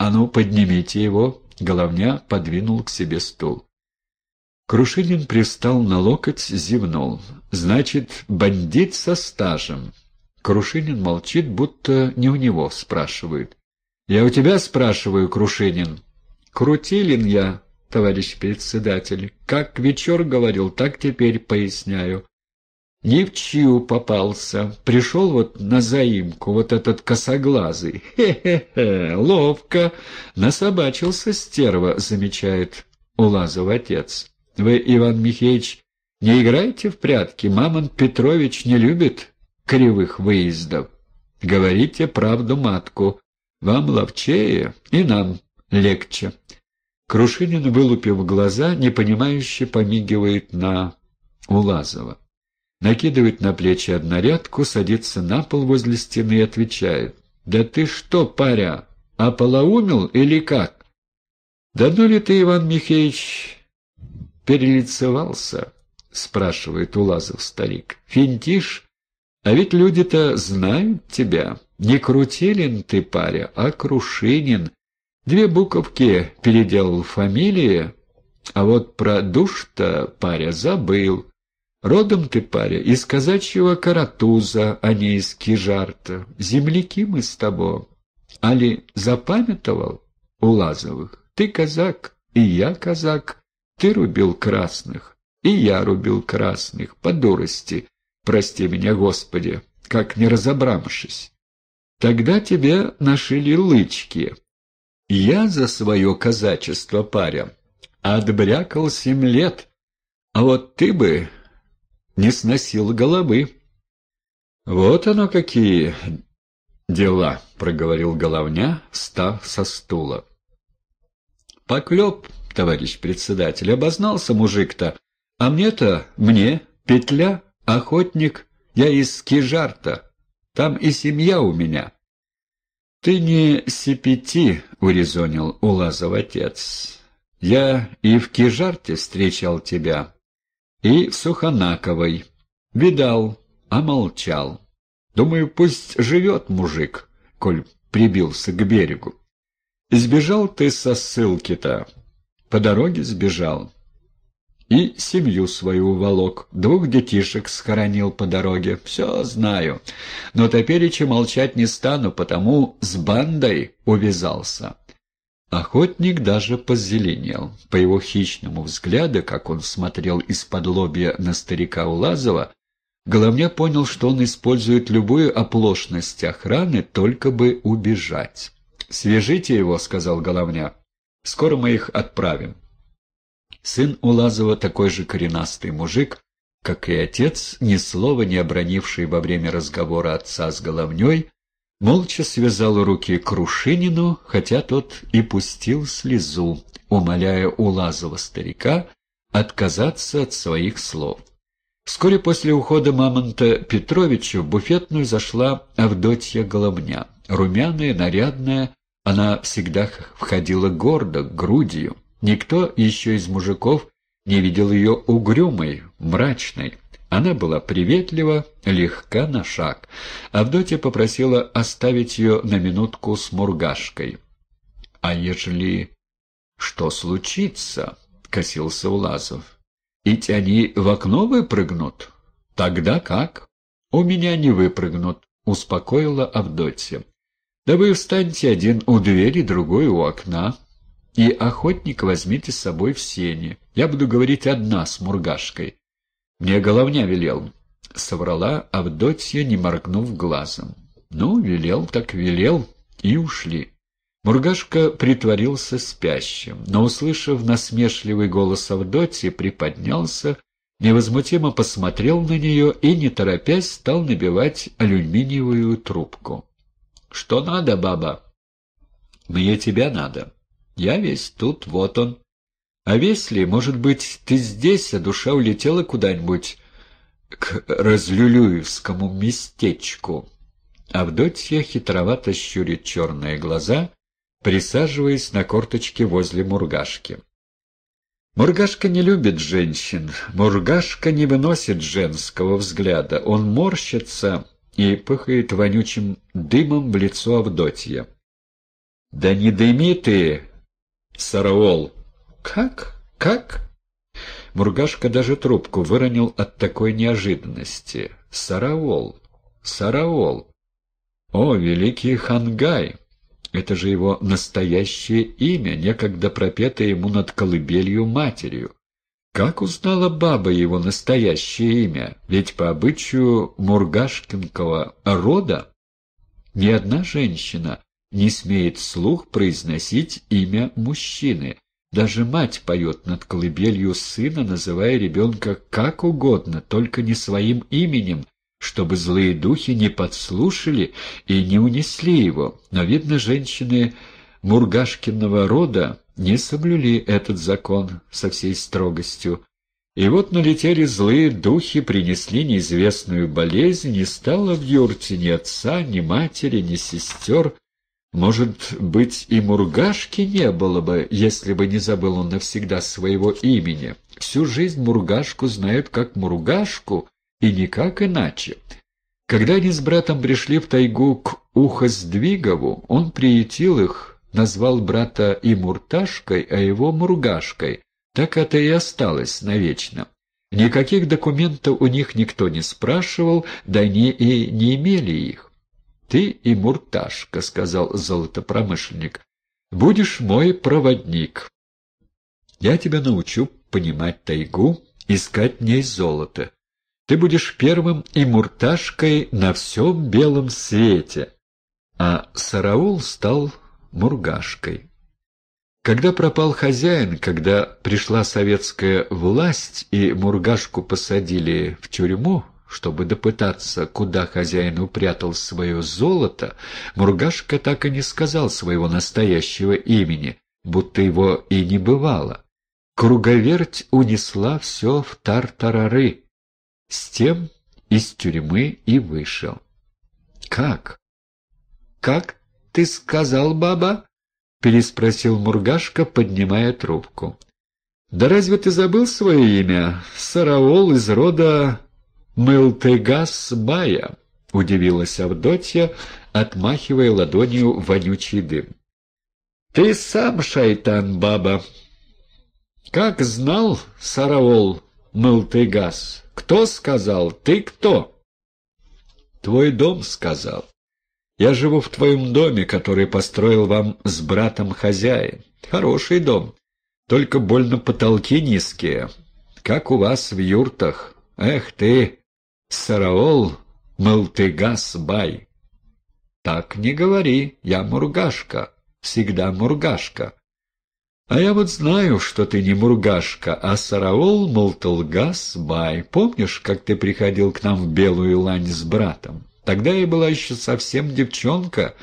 «А ну, поднимите его!» Головня подвинул к себе стул. Крушинин пристал на локоть, зевнул. «Значит, бандит со стажем». Крушинин молчит, будто не у него спрашивают. «Я у тебя спрашиваю, Крушинин». «Крутилин я, товарищ председатель. Как вечер говорил, так теперь поясняю. Ни в чью попался. Пришел вот на заимку, вот этот косоглазый. Хе-хе-хе, ловко. Насобачился стерва, замечает Улазов отец. Вы, Иван Михеевич, не играете в прятки? Мамон Петрович не любит кривых выездов. Говорите правду матку. Вам ловчее и нам легче. Крушинин, вылупив глаза, непонимающе помигивает на Улазова накидывает на плечи однорядку, садится на пол возле стены и отвечает. «Да ты что, паря, ополоумел или как?» «Да ну ли ты, Иван Михеевич, перелицевался?» — спрашивает Улазов старик. «Финтишь? А ведь люди-то знают тебя. Не Крутилин ты, паря, а Крушинин. Две буковки переделал фамилии, а вот про душ-то, паря, забыл». Родом ты, паря, из казачьего Каратуза, а не из Кижарта. Земляки мы с тобой. Али запамятовал у Лазовых? Ты казак, и я казак. Ты рубил красных, и я рубил красных, по дурости. Прости меня, Господи, как не разобравшись. Тогда тебе нашили лычки. Я за свое казачество, паря, отбрякал семь лет, а вот ты бы не сносил головы. «Вот оно какие дела», — проговорил головня, встав со стула. «Поклеп, товарищ председатель, обознался мужик-то, а мне-то, мне, петля, охотник, я из Кижарта, там и семья у меня». «Ты не сипяти», — урезонил Улазов отец. «Я и в Кижарте встречал тебя, и в Сухонаковой. Видал, а молчал. Думаю, пусть живет мужик, коль прибился к берегу. Сбежал ты со ссылки-то, по дороге сбежал. И семью свою волок, двух детишек схоронил по дороге. Все знаю. Но топереча молчать не стану, потому с бандой увязался. Охотник даже позеленел. По его хищному взгляду, как он смотрел из-под лобья на старика Улазова, Головня понял, что он использует любую оплошность охраны, только бы убежать. «Свяжите его», — сказал Головня. «Скоро мы их отправим». Сын Улазова такой же коренастый мужик, как и отец, ни слова не обронивший во время разговора отца с Головней, молча связал руки Крушинину, хотя тот и пустил слезу, умоляя Улазова старика отказаться от своих слов. Вскоре после ухода Мамонта Петровича в буфетную зашла Авдотья Головня. Румяная, нарядная, она всегда входила гордо, грудью. Никто еще из мужиков не видел ее угрюмой, мрачной. Она была приветлива, легка на шаг. Авдотья попросила оставить ее на минутку с мургашкой. — А ежели что случится? — косился Улазов. — Ведь они в окно выпрыгнут? — Тогда как? — У меня не выпрыгнут, — успокоила Авдотья. — Да вы встаньте один у двери, другой у окна. И охотник возьмите с собой в сене. Я буду говорить одна с мургашкой. «Мне головня велел», — соврала Авдотья, не моргнув глазом. «Ну, велел так велел, и ушли». Мургашка притворился спящим, но, услышав насмешливый голос Авдотьи, приподнялся, невозмутимо посмотрел на нее и, не торопясь, стал набивать алюминиевую трубку. «Что надо, баба?» «Мне тебя надо. Я весь тут, вот он». А Весли, может быть, ты здесь, а душа улетела куда-нибудь к Разлюлюевскому местечку?» Авдотья хитровато щурит черные глаза, присаживаясь на корточке возле Мургашки. Мургашка не любит женщин, Мургашка не выносит женского взгляда, он морщится и пыхает вонючим дымом в лицо Авдотья. «Да не дыми ты, сараол!» «Как? Как?» Мургашка даже трубку выронил от такой неожиданности. «Сараол! Сараол!» «О, великий Хангай!» Это же его настоящее имя, некогда пропетое ему над колыбелью матерью. Как узнала баба его настоящее имя? Ведь по обычаю Мургашкинского рода ни одна женщина не смеет вслух произносить имя мужчины. Даже мать поет над колыбелью сына, называя ребенка как угодно, только не своим именем, чтобы злые духи не подслушали и не унесли его. Но, видно, женщины Мургашкиного рода не соблюли этот закон со всей строгостью. И вот налетели злые духи, принесли неизвестную болезнь, не стало в юрте ни отца, ни матери, ни сестер. Может быть, и Мургашки не было бы, если бы не забыл он навсегда своего имени. Всю жизнь Мургашку знают как Мургашку, и никак иначе. Когда они с братом пришли в тайгу к Ухоздвигову, он приютил их, назвал брата и Мурташкой, а его Мургашкой. Так это и осталось навечно. Никаких документов у них никто не спрашивал, да они и не имели их. «Ты и Мурташка», — сказал золотопромышленник, — «будешь мой проводник. Я тебя научу понимать тайгу, искать в ней золото. Ты будешь первым и мурташкой на всем белом свете. А Сараул стал мургашкой. Когда пропал хозяин, когда пришла советская власть и мургашку посадили в тюрьму, чтобы допытаться, куда хозяин упрятал свое золото, Мургашка так и не сказал своего настоящего имени, будто его и не бывало. Круговерть унесла все в тартарары, с тем из тюрьмы и вышел. «Как? Как ты сказал, баба?» — переспросил Мургашка, поднимая трубку. «Да разве ты забыл свое имя? Сараол из рода Мылтегас-Бая», — удивилась Авдотья, отмахивая ладонью вонючий дым. «Ты сам шайтан, баба!» «Как знал Сараол Мылтегас?» Кто сказал? Ты кто? Твой дом сказал. Я живу в твоем доме, который построил вам с братом хозяин. Хороший дом, только больно потолки низкие, как у вас в юртах. Эх ты, Сараол, Малтыгас-бай. Так не говори, я Мургашка, всегда Мургашка. А я вот знаю, что ты не Мургашка, а Сараол Молтолгас-бай. Помнишь, как ты приходил к нам в Белую Лань с братом? Тогда я была еще совсем девчонка.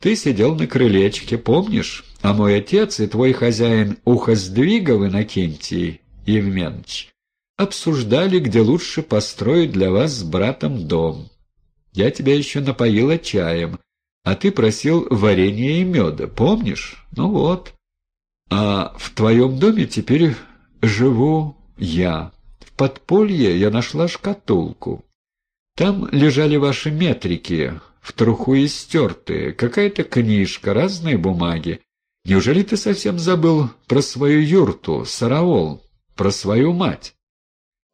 Ты сидел на крылечке, помнишь? А мой отец и твой хозяин Ухоздвигов Иннокентий Евменович обсуждали, где лучше построить для вас с братом дом. Я тебя еще напоила чаем, а ты просил варенья и меда, помнишь? Ну вот». А в твоем доме теперь живу я. В подполье я нашла шкатулку. Там лежали ваши метрики, в труху истертые, какая-то книжка, разные бумаги. Неужели ты совсем забыл про свою юрту, сараол, про свою мать?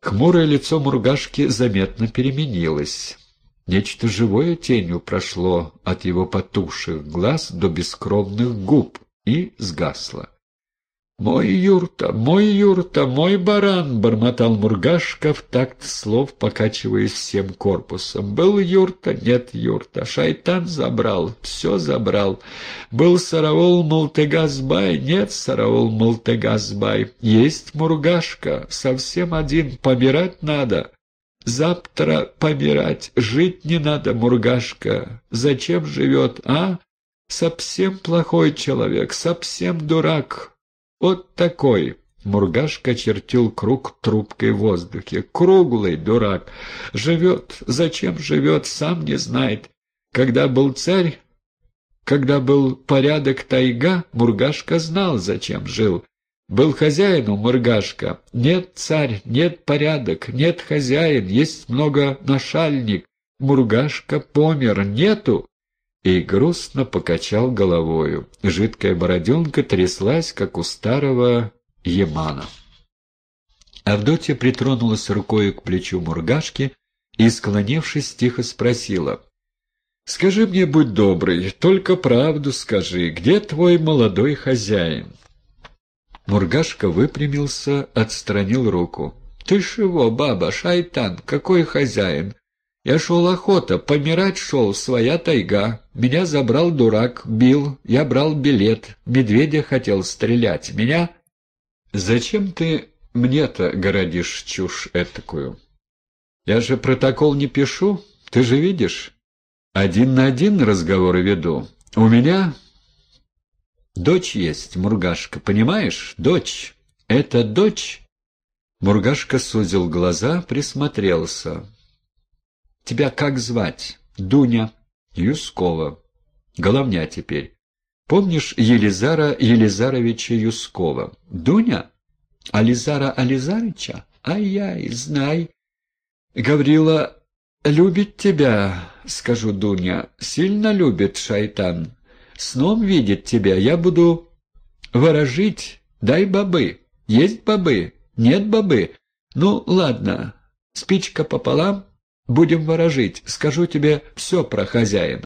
Хмурое лицо Мургашки заметно переменилось. Нечто живое тенью прошло от его потухших глаз до бескровных губ и сгасло. «Мой юрта, мой юрта, мой баран!» — бормотал Мургашка в такт слов, покачиваясь всем корпусом. «Был юрта, нет юрта, шайтан забрал, все забрал. Был сараол Мултегазбай, нет сараол Мултегазбай. Есть Мургашка, совсем один, помирать надо». Завтра помирать, жить не надо, Мургашка. Зачем живет, а? Совсем плохой человек, совсем дурак. Вот такой. Мургашка чертил круг трубкой в воздухе. Круглый дурак. Живет. Зачем живет, сам не знает. Когда был царь, когда был порядок тайга, Мургашка знал, зачем жил. Был хозяин у Мургашка. Нет царь, нет порядок, нет хозяин, есть много нашальник. Мургашка помер, нету. И грустно покачал головою. Жидкая бороденка тряслась, как у старого Емана. Авдотья притронулась рукой к плечу Мургашки и, склонившись, тихо спросила. «Скажи мне, будь добрый, только правду скажи, где твой молодой хозяин?» Мургашка выпрямился, отстранил руку. «Ты чего, баба, шайтан, какой хозяин? Я шел охота, помирать шел, своя тайга. Меня забрал дурак, бил, я брал билет, медведя хотел стрелять. Меня...» «Зачем ты мне-то городишь чушь этакую? Я же протокол не пишу, ты же видишь. Один на один разговоры веду. У меня дочь есть, Мургашка, понимаешь? Дочь. Это дочь...» Мургашка сузил глаза, присмотрелся. «Тебя как звать?» «Дуня». «Юскова». «Головня теперь». «Помнишь Елизара Елизаровича Юскова?» «Дуня?» «Ализара Ализарыча?» «Ай-яй, знай». «Гаврила любит тебя, скажу Дуня. Сильно любит шайтан. Сном видит тебя. Я буду ворожить. Дай бобы. Есть бобы?» Нет бабы? Ну, ладно. Спичка пополам. Будем ворожить. Скажу тебе все про хозяина.